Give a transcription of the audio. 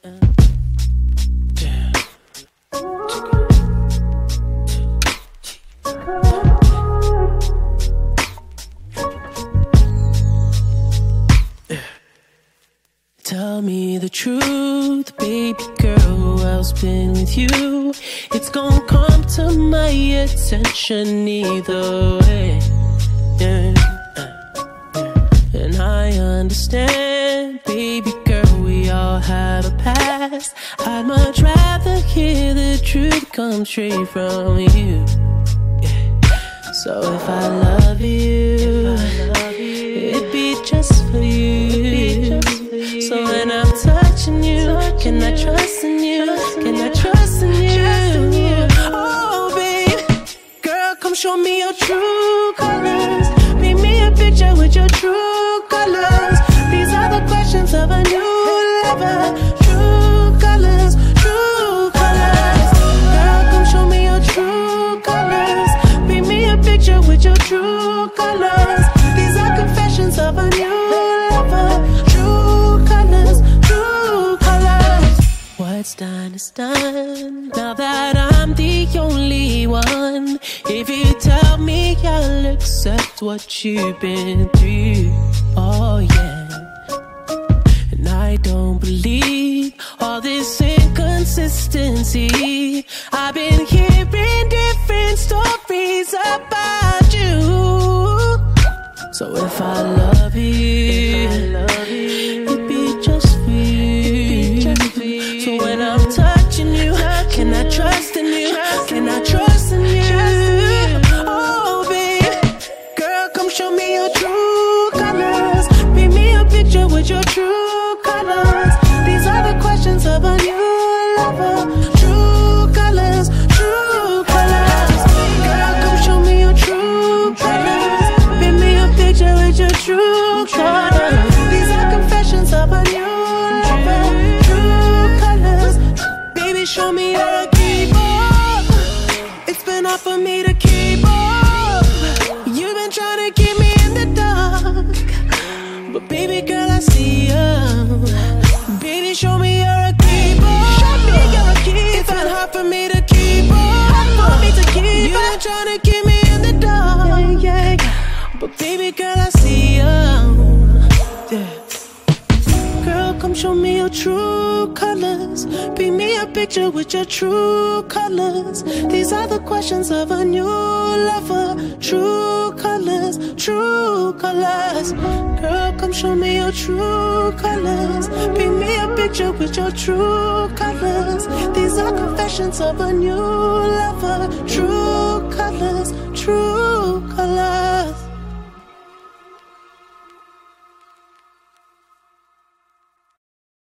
Tell me the truth, baby girl, who else been with you? It's gonna come to my attention either way. Yeah. And I understand have a past. I'd much rather hear the truth come straight from you. Yeah. So if I love you, it'd be just for you. So when I'm touching you, can I trust in you? Can I trust in you? Oh, babe, girl, come show me your true colors. Paint me a picture with your true Now that I'm the only one, if you tell me I'll accept what you've been through. Oh, yeah. Don't believe all this inconsistency. I've been hearing different stories about you. So if I love you, it'd be just for you. So when I'm touching you, can I trust in you? Can I trust in you? Oh, girl, come show me your true colors. Paint me a picture with your true of a new lover. True colors, true colors. Girl, come show me your true colors. Me a picture with your true colors. These are confessions of a new. True colors. Baby, show me you're a keeper. It's been hard for me to keep come show me your true colors. Paint me a picture with your true colors. These are the questions of a new lover. True colors, true colors. Girl, come show me your true colors. Paint me a picture with your true colors. These are confessions of a new lover. True colors, true colors.